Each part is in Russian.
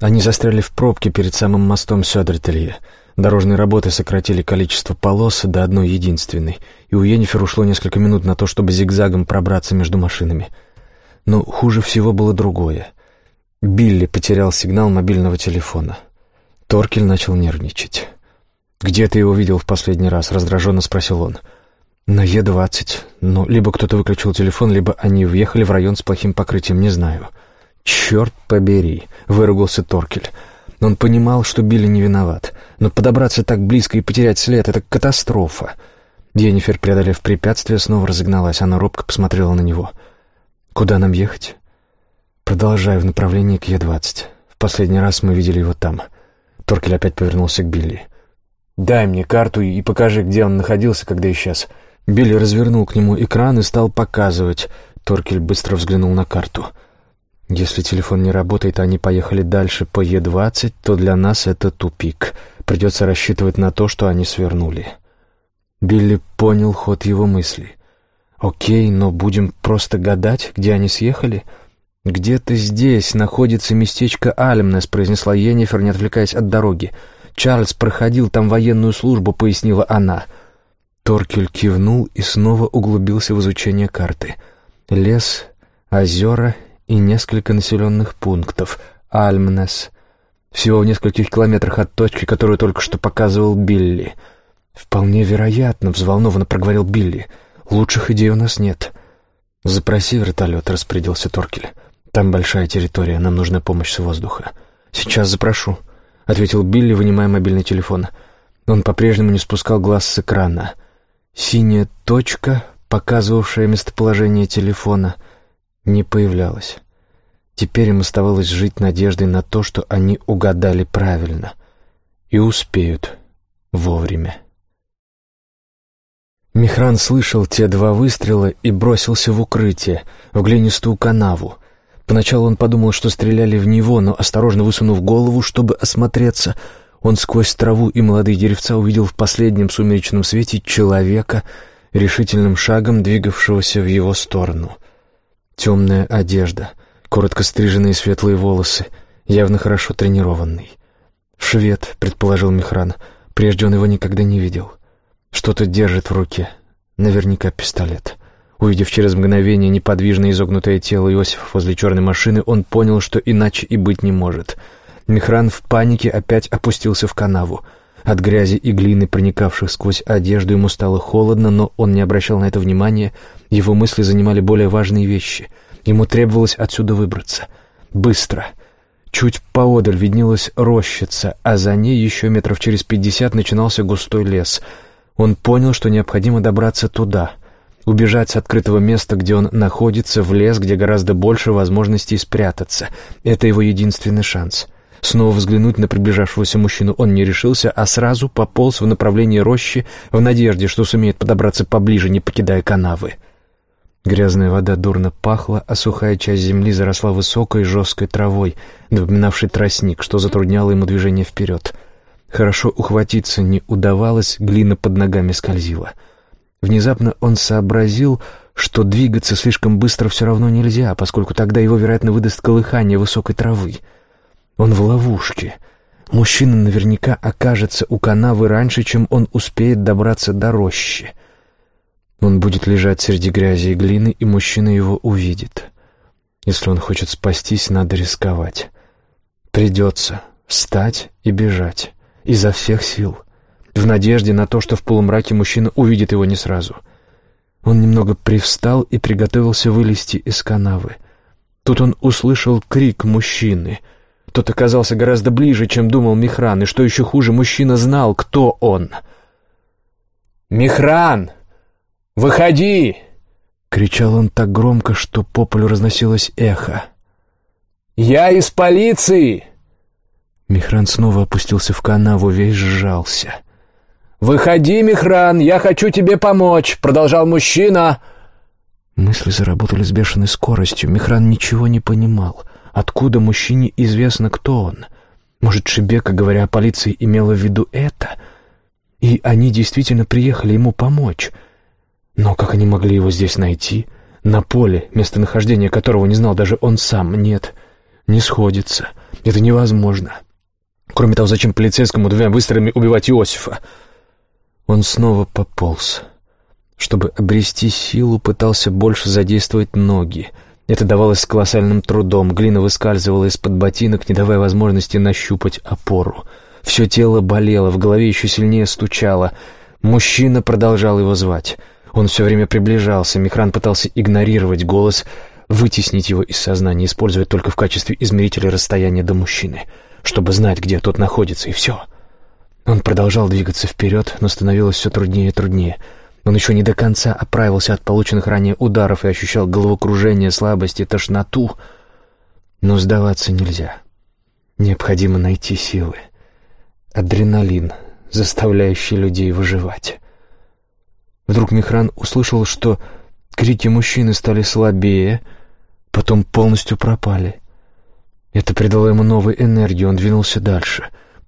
Они застряли в пробке перед самым мостом Сёдертелье. Дорожные работы сократили количество полос до одной единственной, и у Йеннифер ушло несколько минут на то, чтобы зигзагом пробраться между машинами. Но хуже всего было другое. Билли потерял сигнал мобильного телефона. Торкель начал нервничать. «Где ты его видел в последний раз?» — раздраженно спросил он. «На Е-20. Но либо кто-то выключил телефон, либо они въехали в район с плохим покрытием, не знаю». «Черт побери!» — выругался Торкель. Он понимал, что Билли не виноват, но подобраться так близко и потерять след — это катастрофа. Енифер, преодолев препятствие, снова разогналась. Она робко посмотрела на него. «Куда нам ехать?» «Продолжаю в направлении к Е-20. В последний раз мы видели его там». Торкель опять повернулся к Билли. «Дай мне карту и покажи, где он находился, когда исчез». Билли развернул к нему экран и стал показывать. Торкель быстро взглянул на карту. «Если телефон не работает, а они поехали дальше по Е-20, то для нас это тупик. Придется рассчитывать на то, что они свернули». Билли понял ход его мыслей. «Окей, но будем просто гадать, где они съехали?» «Где-то здесь находится местечко Альмнес», — произнесла Йеннифер, не отвлекаясь от дороги. «Чарльз проходил там военную службу», — пояснила она. Торкель кивнул и снова углубился в изучение карты. Лес, озера и несколько населенных пунктов. Альмнес. Всего в нескольких километрах от точки, которую только что показывал Билли. «Вполне вероятно», — взволнованно проговорил Билли. «Лучших идей у нас нет». «Запроси вертолет», — распорядился Торкель. «Там большая территория, нам нужна помощь с воздуха». «Сейчас запрошу», — ответил Билли, вынимая мобильный телефон. Он по-прежнему не спускал глаз с экрана. Синяя точка, показывавшая местоположение телефона, не появлялась. Теперь им оставалось жить надеждой на то, что они угадали правильно и успеют вовремя. Михран слышал те два выстрела и бросился в укрытие, в глинистую канаву. Поначалу он подумал, что стреляли в него, но, осторожно высунув голову, чтобы осмотреться, он сквозь траву и молодые деревца увидел в последнем сумеречном свете человека, решительным шагом двигавшегося в его сторону. Темная одежда, коротко стриженные светлые волосы, явно хорошо тренированный. «Швед», — предположил Михран, — прежде он его никогда не видел. Что-то держит в руке, наверняка пистолет. Увидев через мгновение неподвижно изогнутое тело Иосифа возле черной машины, он понял, что иначе и быть не может. Михран в панике опять опустился в канаву. От грязи и глины, проникавших сквозь одежду, ему стало холодно, но он не обращал на это внимания. Его мысли занимали более важные вещи. Ему требовалось отсюда выбраться. Быстро. Чуть поодаль виднелась рощица, а за ней еще метров через пятьдесят начинался густой лес. Он понял, что необходимо добраться туда — Убежать с открытого места, где он находится, в лес, где гораздо больше возможностей спрятаться. Это его единственный шанс. Снова взглянуть на приближавшегося мужчину он не решился, а сразу пополз в направлении рощи в надежде, что сумеет подобраться поближе, не покидая канавы. Грязная вода дурно пахла, а сухая часть земли заросла высокой жесткой травой, напоминавшей тростник, что затрудняло ему движение вперед. Хорошо ухватиться не удавалось, глина под ногами скользила — Внезапно он сообразил, что двигаться слишком быстро все равно нельзя, поскольку тогда его, вероятно, выдаст колыхание высокой травы. Он в ловушке. Мужчина наверняка окажется у канавы раньше, чем он успеет добраться до рощи. Он будет лежать среди грязи и глины, и мужчина его увидит. Если он хочет спастись, надо рисковать. Придется встать и бежать изо всех сил в надежде на то, что в полумраке мужчина увидит его не сразу. Он немного привстал и приготовился вылезти из канавы. Тут он услышал крик мужчины. Тот оказался гораздо ближе, чем думал Михран, и что еще хуже, мужчина знал, кто он. «Михран! Выходи!» — кричал он так громко, что по полю разносилось эхо. «Я из полиции!» Михран снова опустился в канаву, весь сжался. «Выходи, Михран, я хочу тебе помочь», — продолжал мужчина. Мысли заработали с бешеной скоростью. Михран ничего не понимал. Откуда мужчине известно, кто он? Может, Шебека, говоря о полиции, имела в виду это? И они действительно приехали ему помочь. Но как они могли его здесь найти? На поле, местонахождение которого не знал даже он сам. Нет, Не сходится. Это невозможно. Кроме того, зачем полицейскому двумя выстрелами убивать Иосифа? Он снова пополз. Чтобы обрести силу, пытался больше задействовать ноги. Это давалось с колоссальным трудом. Глина выскальзывала из-под ботинок, не давая возможности нащупать опору. Все тело болело, в голове еще сильнее стучало. Мужчина продолжал его звать. Он все время приближался. Михран пытался игнорировать голос, вытеснить его из сознания, использовать только в качестве измерителя расстояния до мужчины, чтобы знать, где тот находится, и все. Он продолжал двигаться вперед, но становилось все труднее и труднее. Он еще не до конца оправился от полученных ранее ударов и ощущал головокружение, слабость и тошноту. Но сдаваться нельзя. Необходимо найти силы. Адреналин, заставляющий людей выживать. Вдруг Михран услышал, что крики мужчины стали слабее, потом полностью пропали. Это придало ему новую энергию, он двинулся дальше.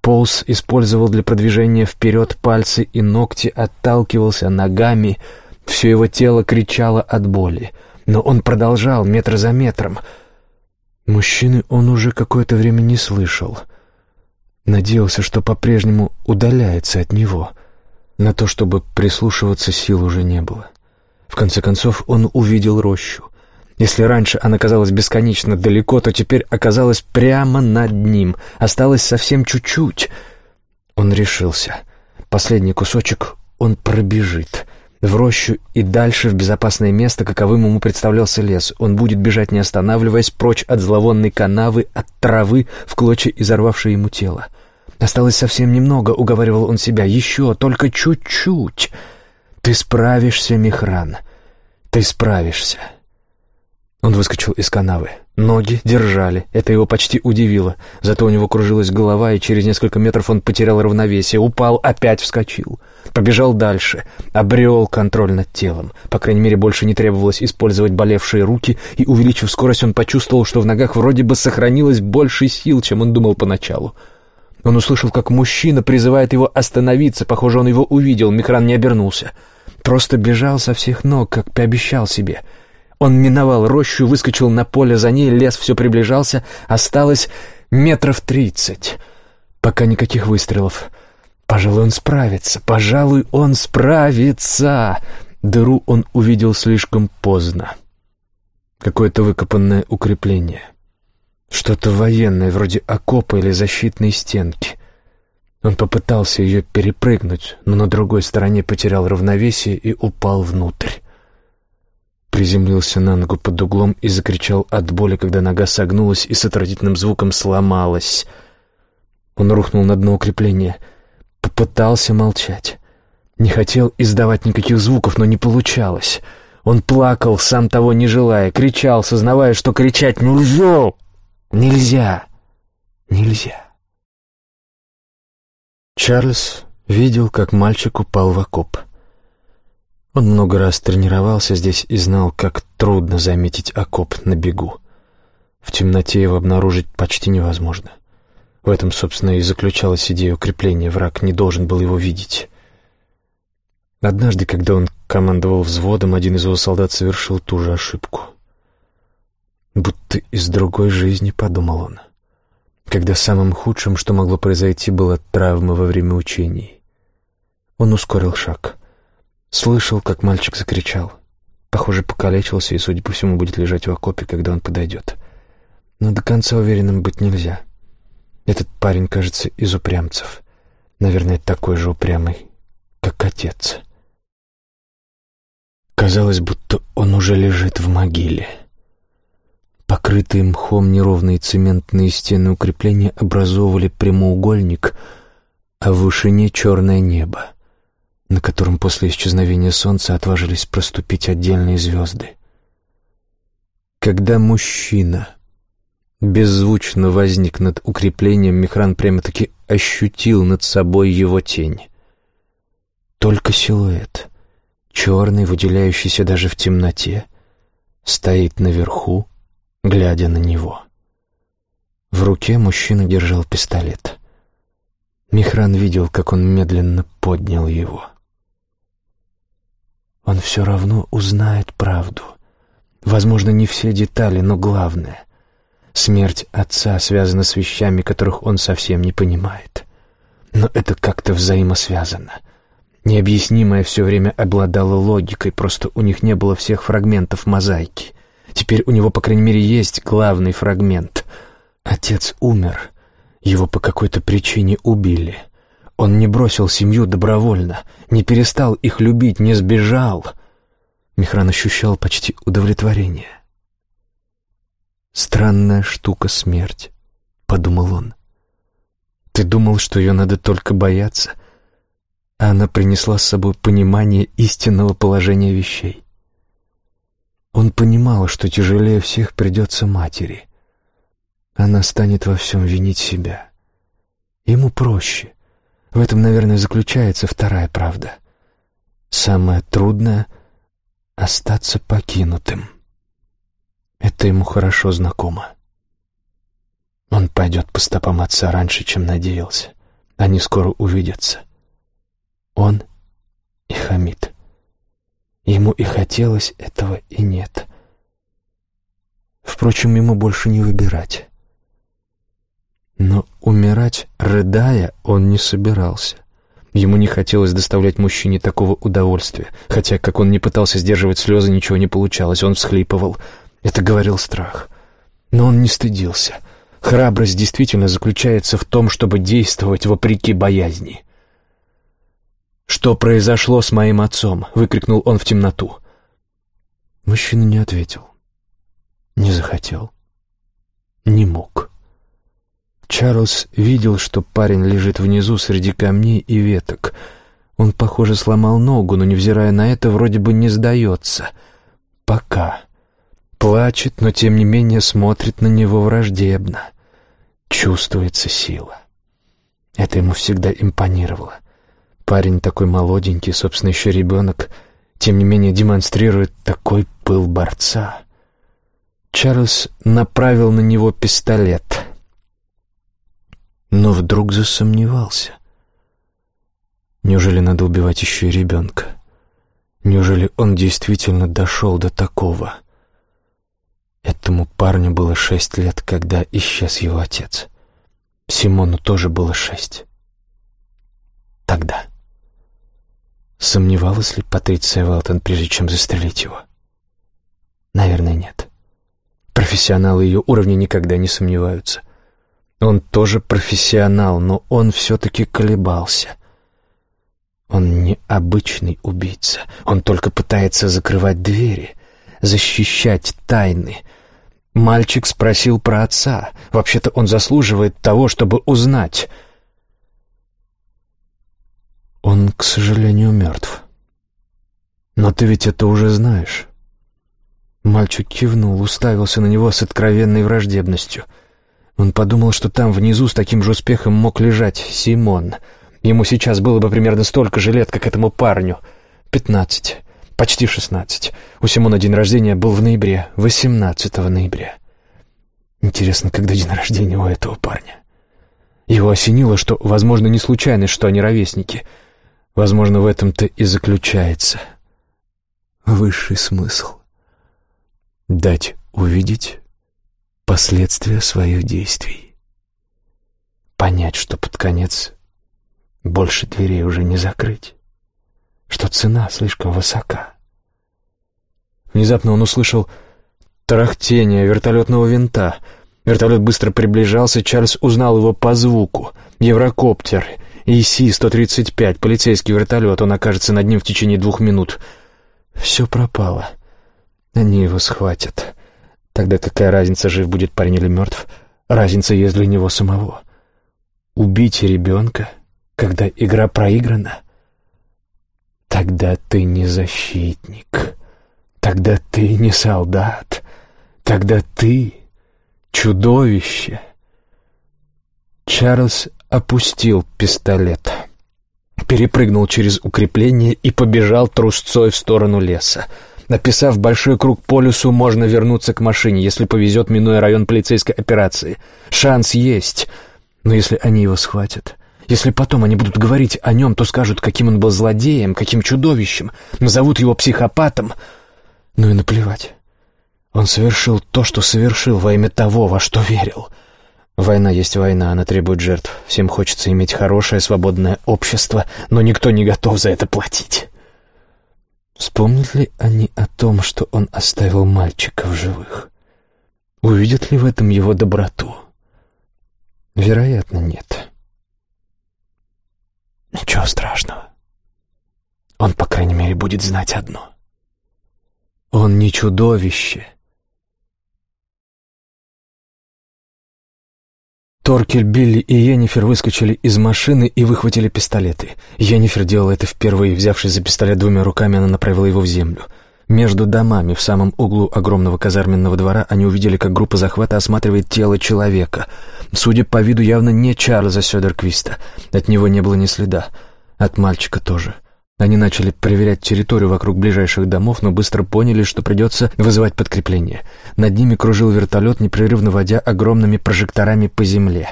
Полз использовал для продвижения вперед пальцы и ногти, отталкивался ногами. Все его тело кричало от боли. Но он продолжал, метр за метром. Мужчины он уже какое-то время не слышал — Надеялся, что по-прежнему удаляется от него. На то, чтобы прислушиваться, сил уже не было. В конце концов, он увидел рощу. Если раньше она казалась бесконечно далеко, то теперь оказалась прямо над ним. Осталось совсем чуть-чуть. Он решился. Последний кусочек он пробежит. В рощу и дальше в безопасное место, каковым ему представлялся лес. Он будет бежать, не останавливаясь, прочь от зловонной канавы, от травы, в клочья изорвавшей ему тело. Осталось совсем немного, уговаривал он себя. Еще, только чуть-чуть. Ты справишься, Михран. Ты справишься. Он выскочил из канавы. Ноги держали. Это его почти удивило. Зато у него кружилась голова, и через несколько метров он потерял равновесие. Упал, опять вскочил. Побежал дальше. Обрел контроль над телом. По крайней мере, больше не требовалось использовать болевшие руки, и, увеличив скорость, он почувствовал, что в ногах вроде бы сохранилось больше сил, чем он думал поначалу. Он услышал, как мужчина призывает его остановиться. Похоже, он его увидел. Михран не обернулся. Просто бежал со всех ног, как пообещал себе. Он миновал рощу, выскочил на поле за ней, лес все приближался. Осталось метров тридцать. Пока никаких выстрелов. Пожалуй, он справится. Пожалуй, он справится. Дыру он увидел слишком поздно. Какое-то выкопанное укрепление — что-то военное, вроде окопа или защитной стенки. Он попытался ее перепрыгнуть, но на другой стороне потерял равновесие и упал внутрь. Приземлился на ногу под углом и закричал от боли, когда нога согнулась и с отвратительным звуком сломалась. Он рухнул на дно укрепления. Попытался молчать. Не хотел издавать никаких звуков, но не получалось. Он плакал, сам того не желая, кричал, сознавая, что кричать нельзя. Нельзя! Нельзя!» Чарльз видел, как мальчик упал в окоп. Он много раз тренировался здесь и знал, как трудно заметить окоп на бегу. В темноте его обнаружить почти невозможно. В этом, собственно, и заключалась идея укрепления. Враг не должен был его видеть. Однажды, когда он командовал взводом, один из его солдат совершил ту же ошибку — Будто из другой жизни, подумал он. Когда самым худшим, что могло произойти, была травма во время учений. Он ускорил шаг. Слышал, как мальчик закричал. Похоже, покалечился и, судя по всему, будет лежать в окопе, когда он подойдет. Но до конца уверенным быть нельзя. Этот парень, кажется, из упрямцев. Наверное, такой же упрямый, как отец. Казалось, будто он уже лежит в могиле. Покрытые мхом неровные цементные стены укрепления образовывали прямоугольник, а в вышине черное небо, на котором после исчезновения солнца отважились проступить отдельные звезды. Когда мужчина беззвучно возник над укреплением, Михран прямо-таки ощутил над собой его тень. Только силуэт, черный, выделяющийся даже в темноте, стоит наверху, глядя на него. В руке мужчина держал пистолет. Михран видел, как он медленно поднял его. Он все равно узнает правду. Возможно, не все детали, но главное. Смерть отца связана с вещами, которых он совсем не понимает. Но это как-то взаимосвязано. Необъяснимое все время обладало логикой, просто у них не было всех фрагментов мозаики. Теперь у него, по крайней мере, есть главный фрагмент. Отец умер. Его по какой-то причине убили. Он не бросил семью добровольно, не перестал их любить, не сбежал. Михран ощущал почти удовлетворение. «Странная штука смерть», — подумал он. «Ты думал, что ее надо только бояться?» а она принесла с собой понимание истинного положения вещей. Он понимал, что тяжелее всех придется матери. Она станет во всем винить себя. Ему проще. В этом, наверное, заключается вторая правда. Самое трудное — остаться покинутым. Это ему хорошо знакомо. Он пойдет по стопам отца раньше, чем надеялся. Они скоро увидятся. Он и Хамид. Ему и хотелось этого, и нет. Впрочем, ему больше не выбирать. Но умирать, рыдая, он не собирался. Ему не хотелось доставлять мужчине такого удовольствия, хотя, как он не пытался сдерживать слезы, ничего не получалось, он всхлипывал. Это говорил страх. Но он не стыдился. Храбрость действительно заключается в том, чтобы действовать вопреки боязни. «Что произошло с моим отцом?» — выкрикнул он в темноту. Мужчина не ответил. Не захотел. Не мог. Чарльз видел, что парень лежит внизу среди камней и веток. Он, похоже, сломал ногу, но, невзирая на это, вроде бы не сдается. Пока. Плачет, но, тем не менее, смотрит на него враждебно. Чувствуется сила. Это ему всегда импонировало. Парень такой молоденький, собственно, еще ребенок, тем не менее демонстрирует такой пыл борца. Чарльз направил на него пистолет, но вдруг засомневался. Неужели надо убивать еще и ребенка? Неужели он действительно дошел до такого? Этому парню было шесть лет, когда исчез его отец. Симону тоже было шесть. Тогда. Сомневалась ли Патриция Велтон, прежде чем застрелить его? Наверное, нет. Профессионалы ее уровня никогда не сомневаются. Он тоже профессионал, но он все-таки колебался. Он не обычный убийца. Он только пытается закрывать двери, защищать тайны. Мальчик спросил про отца. Вообще-то он заслуживает того, чтобы узнать — он, к сожалению, мертв. Но ты ведь это уже знаешь. Мальчик кивнул, уставился на него с откровенной враждебностью. Он подумал, что там внизу с таким же успехом мог лежать Симон. Ему сейчас было бы примерно столько же лет, как этому парню. Пятнадцать. Почти шестнадцать. У Симона день рождения был в ноябре, восемнадцатого ноября. Интересно, когда день рождения у этого парня? Его осенило, что, возможно, не случайность, что они ровесники — Возможно, в этом-то и заключается высший смысл. Дать увидеть последствия своих действий. Понять, что под конец больше дверей уже не закрыть, что цена слишком высока. Внезапно он услышал тарахтение вертолетного винта. Вертолет быстро приближался, Чарльз узнал его по звуку. Еврокоптер — ИС-135, полицейский вертолет, он окажется над ним в течение двух минут. Все пропало. Они его схватят. Тогда какая разница, жив будет парень или мертв? Разница есть для него самого. Убить ребенка, когда игра проиграна? Тогда ты не защитник. Тогда ты не солдат. Тогда ты чудовище. Чарльз опустил пистолет, перепрыгнул через укрепление и побежал трусцой в сторону леса. Написав большой круг по лесу, можно вернуться к машине, если повезет, минуя район полицейской операции. Шанс есть, но если они его схватят... Если потом они будут говорить о нем, то скажут, каким он был злодеем, каким чудовищем, назовут его психопатом. Ну и наплевать. Он совершил то, что совершил во имя того, во что верил. Война есть война, она требует жертв. Всем хочется иметь хорошее, свободное общество, но никто не готов за это платить. Вспомнят ли они о том, что он оставил мальчика в живых? Увидят ли в этом его доброту? Вероятно, нет. Ничего страшного. Он, по крайней мере, будет знать одно. Он не чудовище. Торкель, Билли и Йеннифер выскочили из машины и выхватили пистолеты. Йеннифер делала это впервые. Взявшись за пистолет двумя руками, она направила его в землю. Между домами, в самом углу огромного казарменного двора, они увидели, как группа захвата осматривает тело человека. Судя по виду, явно не Чарльза Сёдерквиста. От него не было ни следа. От мальчика тоже. Они начали проверять территорию вокруг ближайших домов, но быстро поняли, что придется вызывать подкрепление. Над ними кружил вертолет, непрерывно водя огромными прожекторами по земле.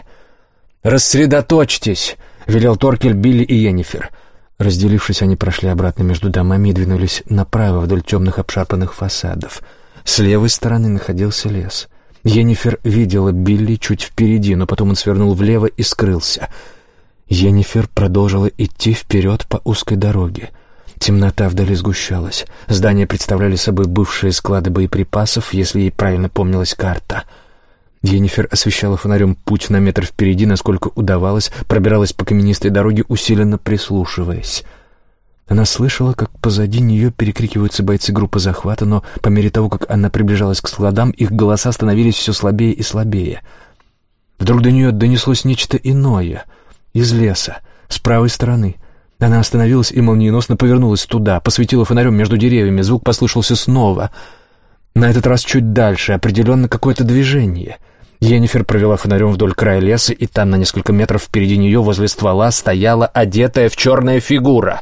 «Рассредоточьтесь!» — велел Торкель, Билли и Йеннифер — Разделившись, они прошли обратно между домами и двинулись направо вдоль темных обшарпанных фасадов. С левой стороны находился лес. Енифер видела Билли чуть впереди, но потом он свернул влево и скрылся. Енифер продолжила идти вперед по узкой дороге. Темнота вдали сгущалась. Здания представляли собой бывшие склады боеприпасов, если ей правильно помнилась карта — Енифер освещала фонарем путь на метр впереди, насколько удавалось, пробиралась по каменистой дороге, усиленно прислушиваясь. Она слышала, как позади нее перекрикиваются бойцы группы захвата, но по мере того, как она приближалась к складам, их голоса становились все слабее и слабее. Вдруг до нее донеслось нечто иное, из леса, с правой стороны. Она остановилась и молниеносно повернулась туда, посветила фонарем между деревьями, звук послышался снова. На этот раз чуть дальше, определенно какое-то движение — Енифер провела фонарем вдоль края леса, и там на несколько метров впереди нее возле ствола стояла одетая в черная фигура.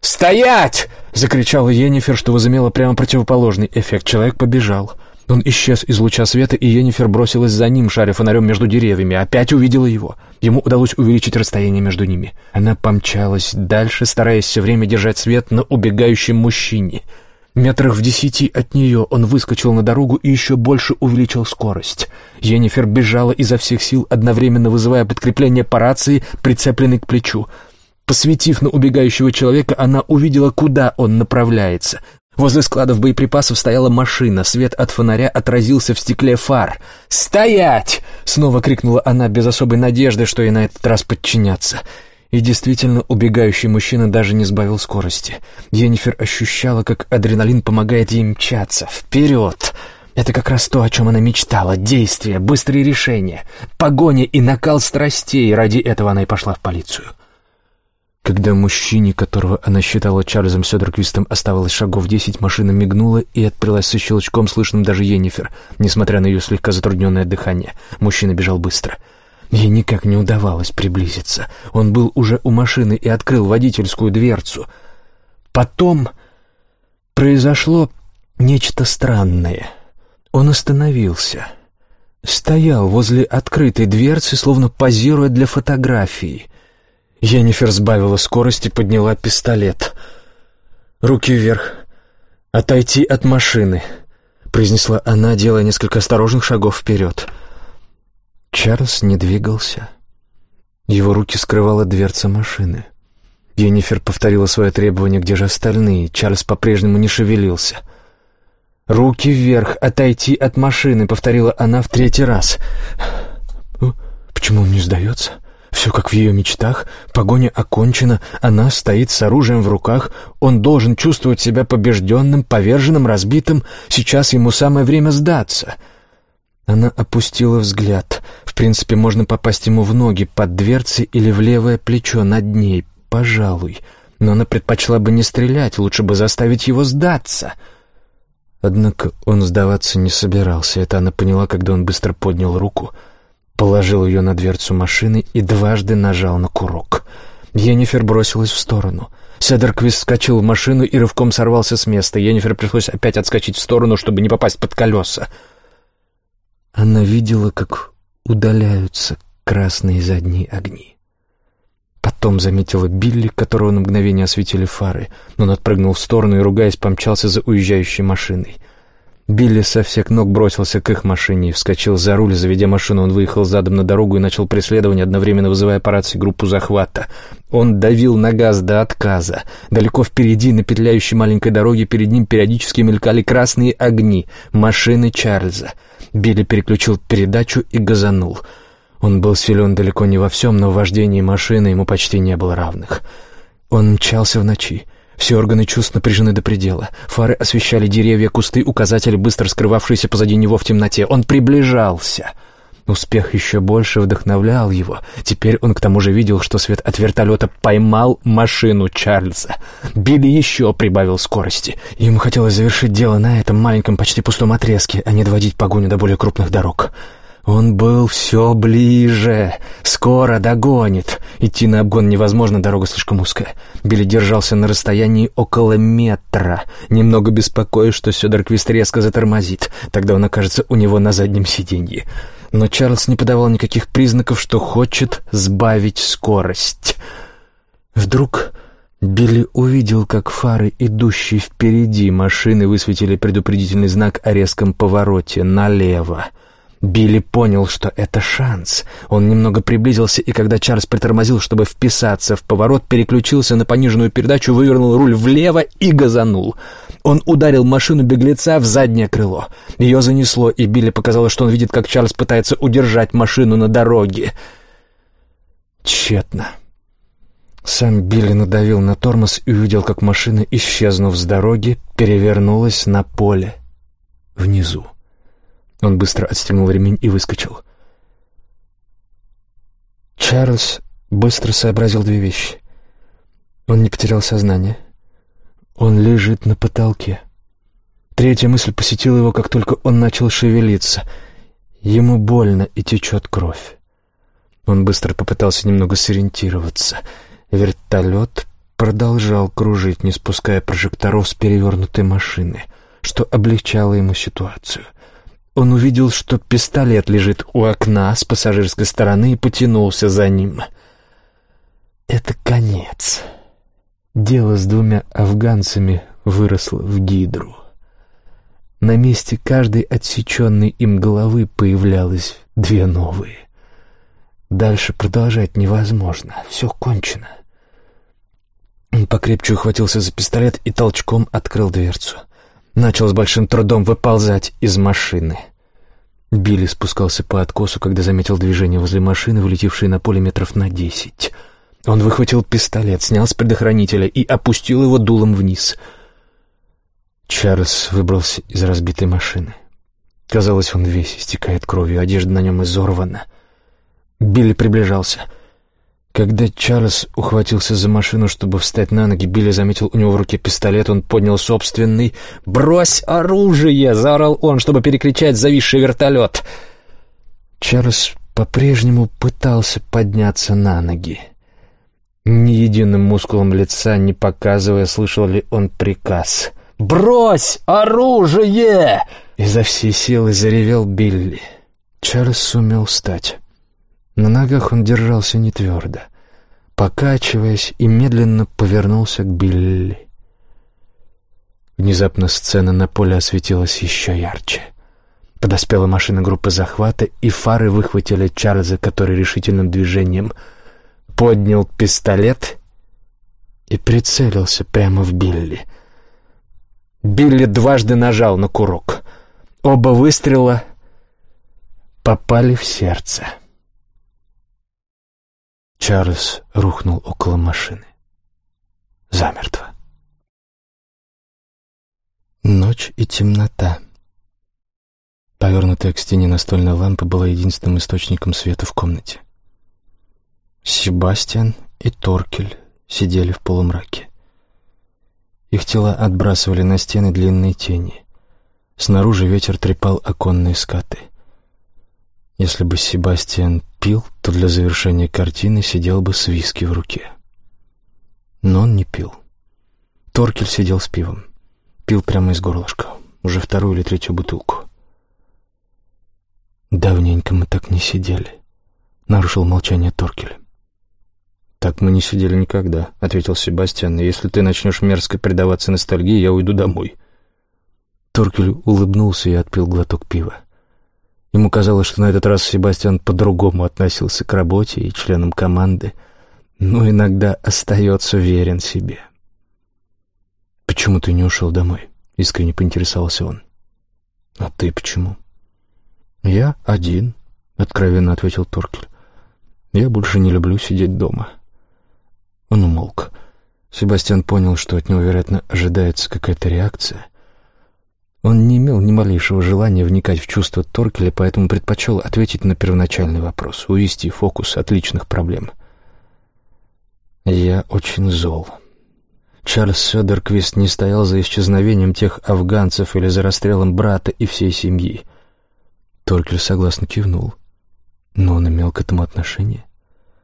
«Стоять!» — закричала Енифер, что возымело прямо противоположный эффект. Человек побежал. Он исчез из луча света, и Енифер бросилась за ним, шаря фонарем между деревьями. Опять увидела его. Ему удалось увеличить расстояние между ними. Она помчалась дальше, стараясь все время держать свет на убегающем мужчине. Метрах в десяти от нее он выскочил на дорогу и еще больше увеличил скорость. Енифер бежала изо всех сил, одновременно вызывая подкрепление по рации, прицепленной к плечу. Посветив на убегающего человека, она увидела, куда он направляется. Возле складов боеприпасов стояла машина, свет от фонаря отразился в стекле фар. «Стоять!» — снова крикнула она без особой надежды, что ей на этот раз подчиняться. И действительно, убегающий мужчина даже не сбавил скорости. Енифер ощущала, как адреналин помогает ей мчаться. Вперед! Это как раз то, о чем она мечтала. Действия, быстрые решения, погоня и накал страстей. Ради этого она и пошла в полицию. Когда мужчине, которого она считала Чарльзом Сёдерквистом, оставалось шагов десять, машина мигнула и отпрялась со щелчком, слышным даже Енифер, несмотря на ее слегка затрудненное дыхание. Мужчина бежал быстро — Ей никак не удавалось приблизиться. Он был уже у машины и открыл водительскую дверцу. Потом произошло нечто странное. Он остановился. Стоял возле открытой дверцы, словно позируя для фотографии. Енифер сбавила скорость и подняла пистолет. «Руки вверх. Отойти от машины», — произнесла она, делая несколько осторожных шагов вперед. «Отойти Чарльз не двигался. Его руки скрывала дверца машины. Енифер повторила свое требование, где же остальные. Чарльз по-прежнему не шевелился. «Руки вверх, отойти от машины», — повторила она в третий раз. «Почему он не сдается?» Все как в ее мечтах, погоня окончена, она стоит с оружием в руках, он должен чувствовать себя побежденным, поверженным, разбитым, сейчас ему самое время сдаться — она опустила взгляд. В принципе, можно попасть ему в ноги, под дверцей или в левое плечо над ней, пожалуй. Но она предпочла бы не стрелять, лучше бы заставить его сдаться. Однако он сдаваться не собирался. Это она поняла, когда он быстро поднял руку, положил ее на дверцу машины и дважды нажал на курок. Енифер бросилась в сторону. Седерквист вскочил в машину и рывком сорвался с места. Енифер пришлось опять отскочить в сторону, чтобы не попасть под колеса. Она видела, как удаляются красные задние огни. Потом заметила Билли, которого на мгновение осветили фары, он отпрыгнул в сторону и, ругаясь, помчался за уезжающей машиной. Билли со всех ног бросился к их машине и вскочил за руль. Заведя машину, он выехал задом на дорогу и начал преследование, одновременно вызывая по рации группу захвата. Он давил на газ до отказа. Далеко впереди, на петляющей маленькой дороге, перед ним периодически мелькали красные огни машины Чарльза. Билли переключил передачу и газанул. Он был силен далеко не во всем, но в вождении машины ему почти не было равных. Он мчался в ночи. Все органы чувств напряжены до предела. Фары освещали деревья, кусты, указатели, быстро скрывавшиеся позади него в темноте. Он приближался. Успех еще больше вдохновлял его. Теперь он к тому же видел, что свет от вертолета поймал машину Чарльза. Билли еще прибавил скорости. Ему хотелось завершить дело на этом маленьком, почти пустом отрезке, а не доводить погоню до более крупных дорог. Он был все ближе. Скоро догонит. Идти на обгон невозможно, дорога слишком узкая. Билли держался на расстоянии около метра, немного беспокоясь, что Сёдорквист резко затормозит. Тогда он окажется у него на заднем сиденье. Но Чарльз не подавал никаких признаков, что хочет сбавить скорость. Вдруг Билли увидел, как фары, идущие впереди машины, высветили предупредительный знак о резком повороте налево. Билли понял, что это шанс. Он немного приблизился, и когда Чарльз притормозил, чтобы вписаться в поворот, переключился на пониженную передачу, вывернул руль влево и газанул. Он ударил машину беглеца в заднее крыло. Ее занесло, и Билли показалось, что он видит, как Чарльз пытается удержать машину на дороге. Тщетно. Сам Билли надавил на тормоз и увидел, как машина, исчезнув с дороги, перевернулась на поле внизу. Он быстро отстегнул ремень и выскочил. Чарльз быстро сообразил две вещи. Он не потерял сознание. Он лежит на потолке. Третья мысль посетила его, как только он начал шевелиться. Ему больно и течет кровь. Он быстро попытался немного сориентироваться. Вертолет продолжал кружить, не спуская прожекторов с перевернутой машины, что облегчало ему ситуацию — он увидел, что пистолет лежит у окна с пассажирской стороны и потянулся за ним. Это конец. Дело с двумя афганцами выросло в гидру. На месте каждой отсеченной им головы появлялось две новые. Дальше продолжать невозможно. Все кончено. Он покрепче ухватился за пистолет и толчком открыл дверцу начал с большим трудом выползать из машины. Билли спускался по откосу, когда заметил движение возле машины, вылетевшей на поле метров на десять. Он выхватил пистолет, снял с предохранителя и опустил его дулом вниз. Чарльз выбрался из разбитой машины. Казалось, он весь истекает кровью, одежда на нем изорвана. Билли приближался — когда Чарльз ухватился за машину, чтобы встать на ноги, Билли заметил у него в руке пистолет, он поднял собственный. «Брось оружие!» — заорал он, чтобы перекричать зависший вертолет. Чарльз по-прежнему пытался подняться на ноги. Ни единым мускулом лица, не показывая, слышал ли он приказ. «Брось оружие!» Изо всей силы заревел Билли. Чарльз сумел встать. На ногах он держался не твердо, покачиваясь и медленно повернулся к Билли. Внезапно сцена на поле осветилась еще ярче. Подоспела машина группы захвата, и фары выхватили Чарльза, который решительным движением поднял пистолет и прицелился прямо в Билли. Билли дважды нажал на курок. Оба выстрела попали в сердце. Чарльз рухнул около машины. Замертво. Ночь и темнота. Повернутая к стене настольная лампа была единственным источником света в комнате. Себастьян и Торкель сидели в полумраке. Их тела отбрасывали на стены длинные тени. Снаружи ветер трепал оконные скаты. Если бы Себастьян пил, то для завершения картины сидел бы с виски в руке. Но он не пил. Торкель сидел с пивом. Пил прямо из горлышка, уже вторую или третью бутылку. «Давненько мы так не сидели», — нарушил молчание Торкель. «Так мы не сидели никогда», — ответил Себастьян. «И если ты начнешь мерзко предаваться ностальгии, я уйду домой». Торкель улыбнулся и отпил глоток пива. Ему казалось, что на этот раз Себастьян по-другому относился к работе и членам команды, но иногда остается верен себе. «Почему ты не ушел домой?» — искренне поинтересовался он. «А ты почему?» «Я один», — откровенно ответил Торкель. «Я больше не люблю сидеть дома». Он умолк. Себастьян понял, что от него, вероятно, ожидается какая-то реакция. Он не имел ни малейшего желания вникать в чувства Торкеля, поэтому предпочел ответить на первоначальный вопрос, увести фокус от личных проблем. «Я очень зол». Чарльз Сёдерквист не стоял за исчезновением тех афганцев или за расстрелом брата и всей семьи. Торкель согласно кивнул. Но он имел к этому отношение.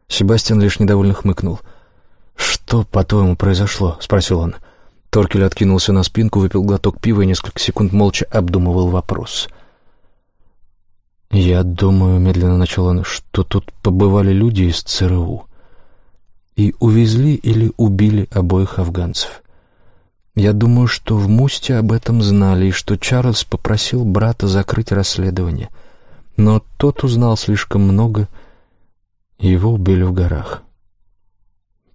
Себастьян лишь недовольно хмыкнул. «Что, по-твоему, произошло?» — спросил он. Торкель откинулся на спинку, выпил глоток пива и несколько секунд молча обдумывал вопрос. «Я думаю», — медленно начал он, — «что тут побывали люди из ЦРУ и увезли или убили обоих афганцев. Я думаю, что в Мусте об этом знали и что Чарльз попросил брата закрыть расследование, но тот узнал слишком много, его убили в горах».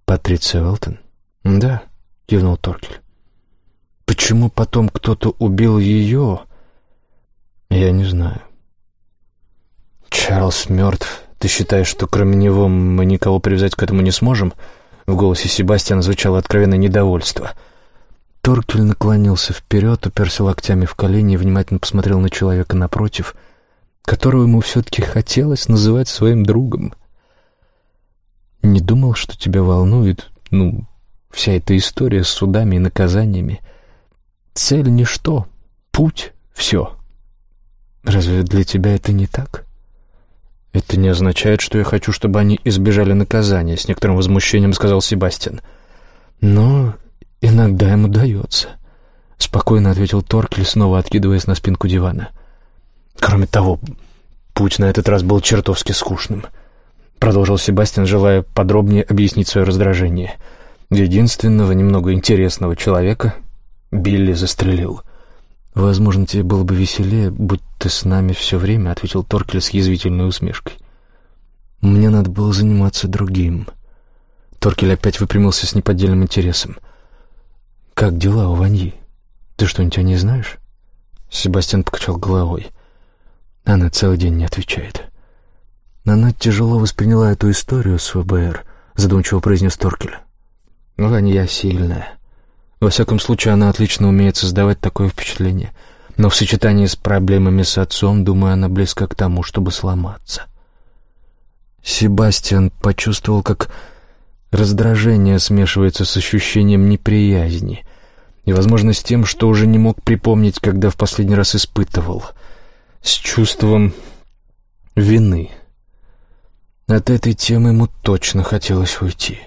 «Патриция Велтон?» «Да», — кивнул Торкель. Почему потом кто-то убил ее, я не знаю. Чарльз мертв. Ты считаешь, что кроме него мы никого привязать к этому не сможем? В голосе Себастьяна звучало откровенное недовольство. Торкель наклонился вперед, уперся локтями в колени и внимательно посмотрел на человека напротив, которого ему все-таки хотелось называть своим другом. Не думал, что тебя волнует, ну, вся эта история с судами и наказаниями. Цель — ничто, путь — все. Разве для тебя это не так? Это не означает, что я хочу, чтобы они избежали наказания, с некоторым возмущением сказал Себастьян. Но иногда им удается. Спокойно ответил Торкель, снова откидываясь на спинку дивана. Кроме того, путь на этот раз был чертовски скучным. Продолжил Себастьян, желая подробнее объяснить свое раздражение. Единственного немного интересного человека Билли застрелил. «Возможно, тебе было бы веселее, будь ты с нами все время», — ответил Торкель с язвительной усмешкой. «Мне надо было заниматься другим». Торкель опять выпрямился с неподдельным интересом. «Как дела у Ваньи? Ты что-нибудь о ней знаешь?» Себастьян покачал головой. Она целый день не отвечает. «Она тяжело восприняла эту историю с ВБР», — задумчиво произнес Торкель. «Ванья сильная. Во всяком случае, она отлично умеет создавать такое впечатление. Но в сочетании с проблемами с отцом, думаю, она близка к тому, чтобы сломаться. Себастьян почувствовал, как раздражение смешивается с ощущением неприязни и, возможно, с тем, что уже не мог припомнить, когда в последний раз испытывал, с чувством вины. От этой темы ему точно хотелось уйти.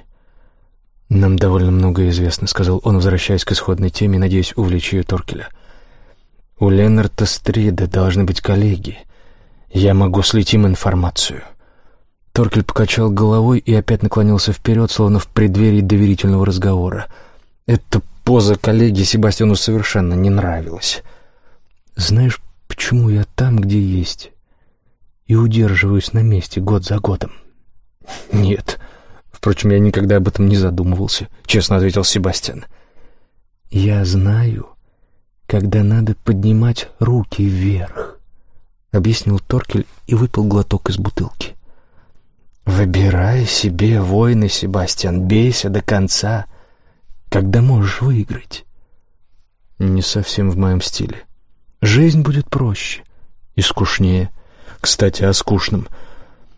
«Нам довольно много известно», — сказал он, возвращаясь к исходной теме, надеясь увлечь ее Торкеля. «У Ленарта Стрида должны быть коллеги. Я могу слить им информацию». Торкель покачал головой и опять наклонился вперед, словно в преддверии доверительного разговора. Эта поза коллеги Себастьяну совершенно не нравилась. «Знаешь, почему я там, где есть, и удерживаюсь на месте год за годом?» «Нет», Впрочем, я никогда об этом не задумывался, честно ответил Себастьян. Я знаю, когда надо поднимать руки вверх, объяснил Торкель и выпил глоток из бутылки. Выбирай себе воины, Себастьян, бейся до конца, когда можешь выиграть. Не совсем в моем стиле. Жизнь будет проще и скучнее. Кстати, о скучном —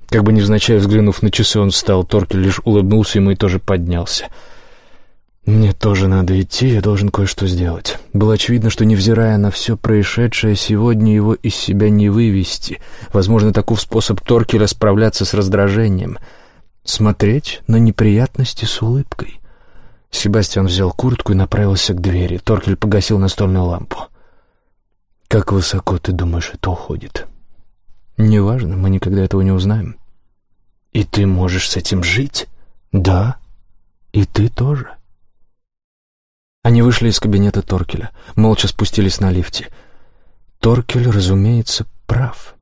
как бы невзначай взглянув на часы, он встал. Торкель лишь улыбнулся ему и тоже поднялся. «Мне тоже надо идти, я должен кое-что сделать». Было очевидно, что, невзирая на все происшедшее, сегодня его из себя не вывести. Возможно, таков способ Торкеля справляться с раздражением. Смотреть на неприятности с улыбкой. Себастьян взял куртку и направился к двери. Торкель погасил настольную лампу. «Как высоко, ты думаешь, это уходит?» «Неважно, мы никогда этого не узнаем». «И ты можешь с этим жить?» «Да, и ты тоже». Они вышли из кабинета Торкеля, молча спустились на лифте. Торкель, разумеется, прав.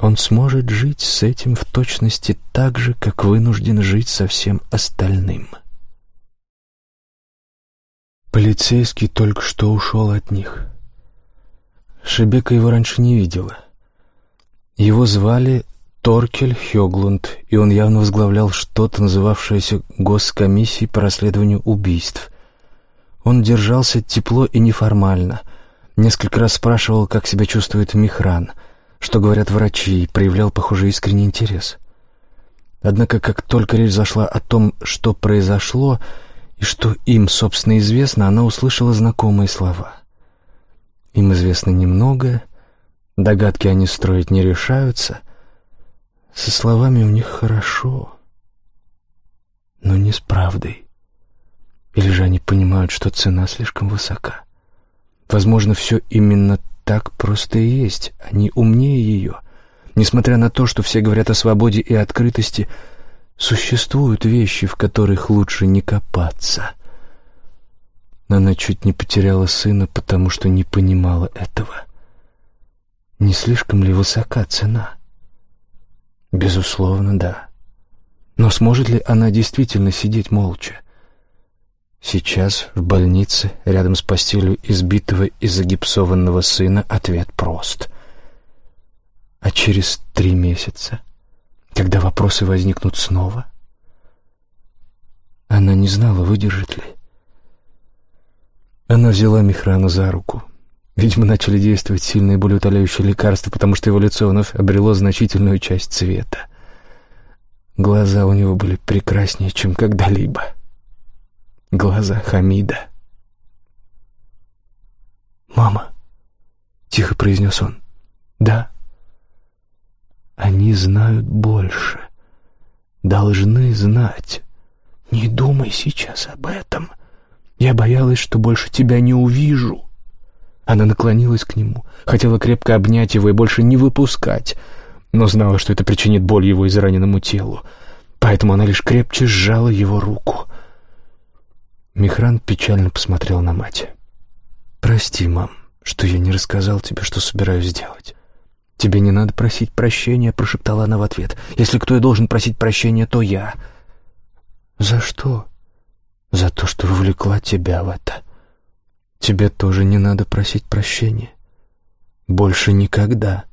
Он сможет жить с этим в точности так же, как вынужден жить со всем остальным. Полицейский только что ушел от них. Шебека его раньше не видела. Его звали Торкель Хёглунд, и он явно возглавлял что-то, называвшееся Госкомиссией по расследованию убийств. Он держался тепло и неформально. Несколько раз спрашивал, как себя чувствует Михран, что говорят врачи, и проявлял, похоже, искренний интерес. Однако, как только речь зашла о том, что произошло, и что им, собственно, известно, она услышала знакомые слова. Им известно немного, догадки они строить не решаются. Со словами у них хорошо, но не с правдой. Или же они понимают, что цена слишком высока? Возможно, все именно так просто и есть. Они умнее ее. Несмотря на то, что все говорят о свободе и открытости, существуют вещи, в которых лучше не копаться. Она чуть не потеряла сына, потому что не понимала этого. Не слишком ли высока цена? Безусловно, да. Но сможет ли она действительно сидеть молча? Сейчас в больнице, рядом с постелью избитого и загипсованного сына, ответ прост. А через три месяца, когда вопросы возникнут снова, она не знала, выдержит ли. Она взяла Михрана за руку. Видимо, начали действовать сильные болеутоляющие лекарства, потому что его лицо вновь обрело значительную часть цвета. Глаза у него были прекраснее, чем когда-либо. — глаза Хамида. «Мама», — тихо произнес он, — «да». «Они знают больше, должны знать. Не думай сейчас об этом. Я боялась, что больше тебя не увижу». Она наклонилась к нему, хотела крепко обнять его и больше не выпускать, но знала, что это причинит боль его израненному телу, поэтому она лишь крепче сжала его руку. Михран печально посмотрел на мать. «Прости, мам, что я не рассказал тебе, что собираюсь сделать». «Тебе не надо просить прощения», — прошептала она в ответ. «Если кто и должен просить прощения, то я». «За что?» «За то, что вовлекла тебя в это. Тебе тоже не надо просить прощения. Больше никогда».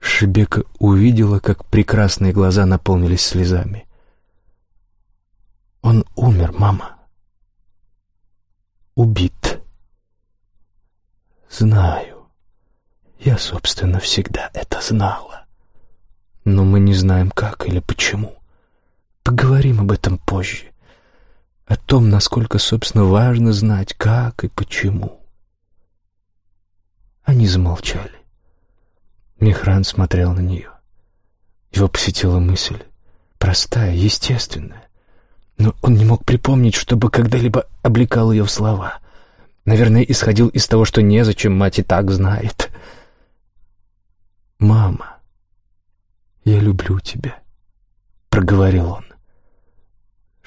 Шебека увидела, как прекрасные глаза наполнились слезами. Он умер, мама. Убит. Знаю. Я, собственно, всегда это знала. Но мы не знаем, как или почему. Поговорим об этом позже. О том, насколько, собственно, важно знать, как и почему. Они замолчали. Мехран смотрел на нее. Его посетила мысль, простая, естественная. Но он не мог припомнить, чтобы когда-либо облекал ее в слова. Наверное, исходил из того, что незачем, мать и так знает. «Мама, я люблю тебя», — проговорил он.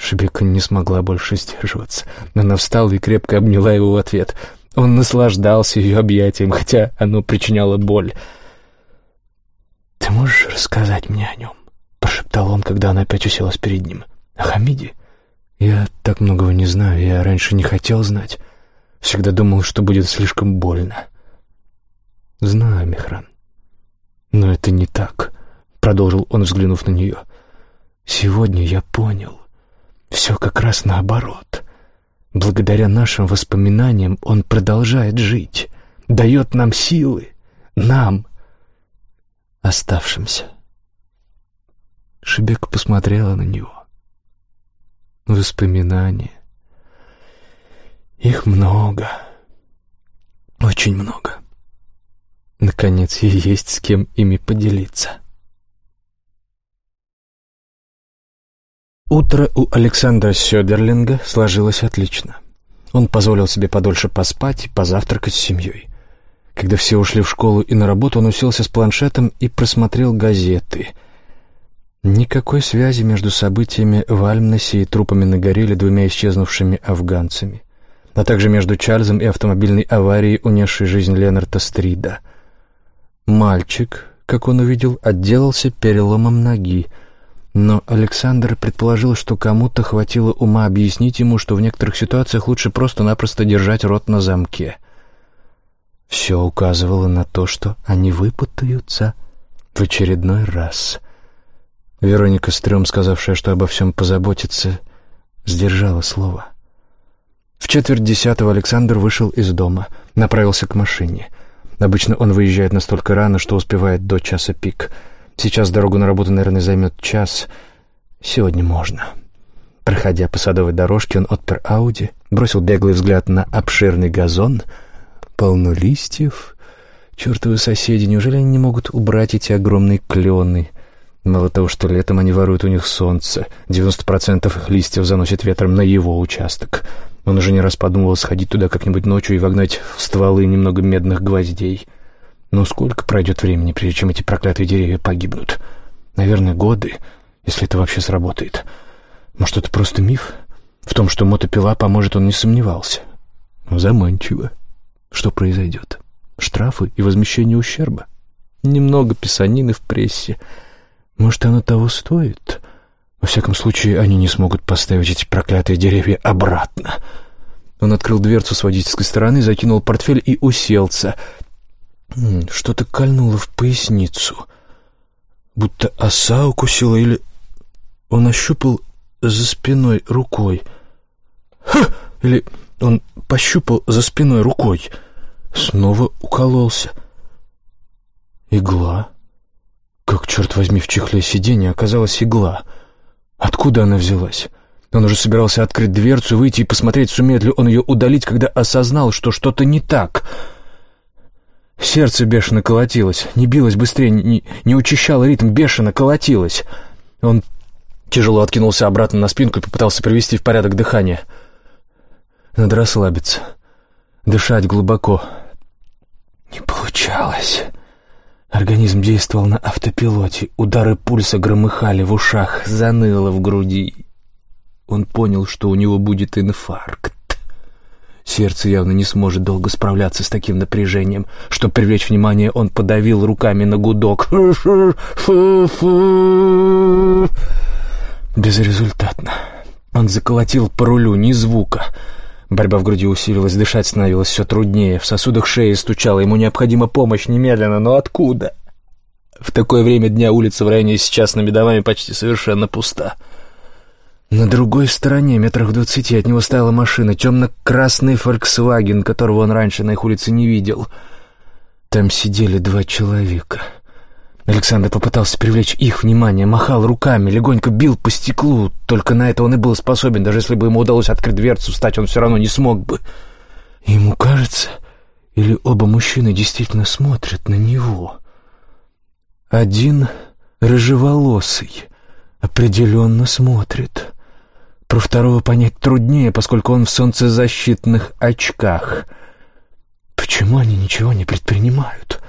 Шебека не смогла больше сдерживаться. Она встала и крепко обняла его в ответ. Он наслаждался ее объятием, хотя оно причиняло боль. «Ты можешь рассказать мне о нем?» — прошептал он, когда она опять уселась перед ним. «О Хамиде?» Я так многого не знаю, я раньше не хотел знать. Всегда думал, что будет слишком больно. Знаю, Мехран. Но это не так, продолжил он, взглянув на нее. Сегодня я понял. Все как раз наоборот. Благодаря нашим воспоминаниям он продолжает жить, дает нам силы, нам, оставшимся. Шебек посмотрела на него воспоминания. Их много, очень много. Наконец, ей есть с кем ими поделиться. Утро у Александра Сёдерлинга сложилось отлично. Он позволил себе подольше поспать и позавтракать с семьей. Когда все ушли в школу и на работу, он уселся с планшетом и просмотрел газеты — Никакой связи между событиями в Альмнесе и трупами на горе или двумя исчезнувшими афганцами. а также между Чарльзом и автомобильной аварией, унесшей жизнь Ленарта Стрида. Мальчик, как он увидел, отделался переломом ноги, но Александр предположил, что кому-то хватило ума объяснить ему, что в некоторых ситуациях лучше просто-напросто держать рот на замке. Все указывало на то, что они выпутаются в очередной раз. Вероника Стрём, сказавшая, что обо всем позаботится, сдержала слово. В четверть десятого Александр вышел из дома, направился к машине. Обычно он выезжает настолько рано, что успевает до часа пик — Сейчас дорогу на работу, наверное, займет час. Сегодня можно. Проходя по садовой дорожке, он отпер Ауди, бросил беглый взгляд на обширный газон. Полно листьев. Чертовы соседи, неужели они не могут убрать эти огромные клены? Мало того, что летом они воруют у них солнце, 90% их листьев заносит ветром на его участок. Он уже не раз подумывал сходить туда как-нибудь ночью и вогнать в стволы немного медных гвоздей — но сколько пройдет времени, прежде чем эти проклятые деревья погибнут? Наверное, годы, если это вообще сработает. Может, это просто миф? В том, что мотопила поможет, он не сомневался. Заманчиво. Что произойдет? Штрафы и возмещение ущерба? Немного писанины в прессе. Может, оно того стоит? Во всяком случае, они не смогут поставить эти проклятые деревья обратно. Он открыл дверцу с водительской стороны, закинул портфель и уселся — что-то кольнуло в поясницу. Будто оса укусила или... Он ощупал за спиной рукой. Ха! Или он пощупал за спиной рукой. Снова укололся. Игла. Как, черт возьми, в чехле сиденья оказалась игла. Откуда она взялась? Он уже собирался открыть дверцу, выйти и посмотреть, сумеет ли он ее удалить, когда осознал, что что-то не так — Сердце бешено колотилось, не билось быстрее, не, не учащало ритм, бешено колотилось. Он тяжело откинулся обратно на спинку и попытался привести в порядок дыхание. Надо расслабиться, дышать глубоко. Не получалось. Организм действовал на автопилоте, удары пульса громыхали в ушах, заныло в груди. Он понял, что у него будет инфаркт. Сердце явно не сможет долго справляться с таким напряжением. Чтобы привлечь внимание, он подавил руками на гудок. Безрезультатно. Он заколотил по рулю, ни звука. Борьба в груди усилилась, дышать становилось все труднее. В сосудах шеи стучало, ему необходима помощь немедленно, но откуда? В такое время дня улица в районе с частными домами почти совершенно пуста. На другой стороне, метрах в двадцати, от него стояла машина, темно-красный «Фольксваген», которого он раньше на их улице не видел. Там сидели два человека. Александр попытался привлечь их внимание, махал руками, легонько бил по стеклу. Только на это он и был способен. Даже если бы ему удалось открыть дверцу, встать он все равно не смог бы. Ему кажется, или оба мужчины действительно смотрят на него. Один рыжеволосый определенно смотрит. Про второго понять труднее, поскольку он в солнцезащитных очках. Почему они ничего не предпринимают?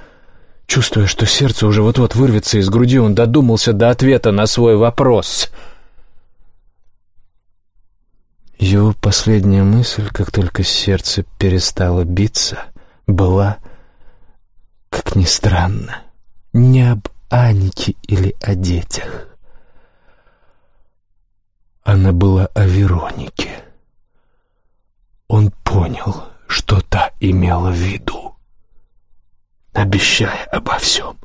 Чувствуя, что сердце уже вот-вот вырвется из груди, он додумался до ответа на свой вопрос. Его последняя мысль, как только сердце перестало биться, была, как ни странно, не об Анике или о детях. Она была о Веронике. Он понял, что та имела в виду, обещая обо всем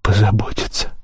позаботиться.